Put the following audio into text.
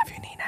have you, Nina.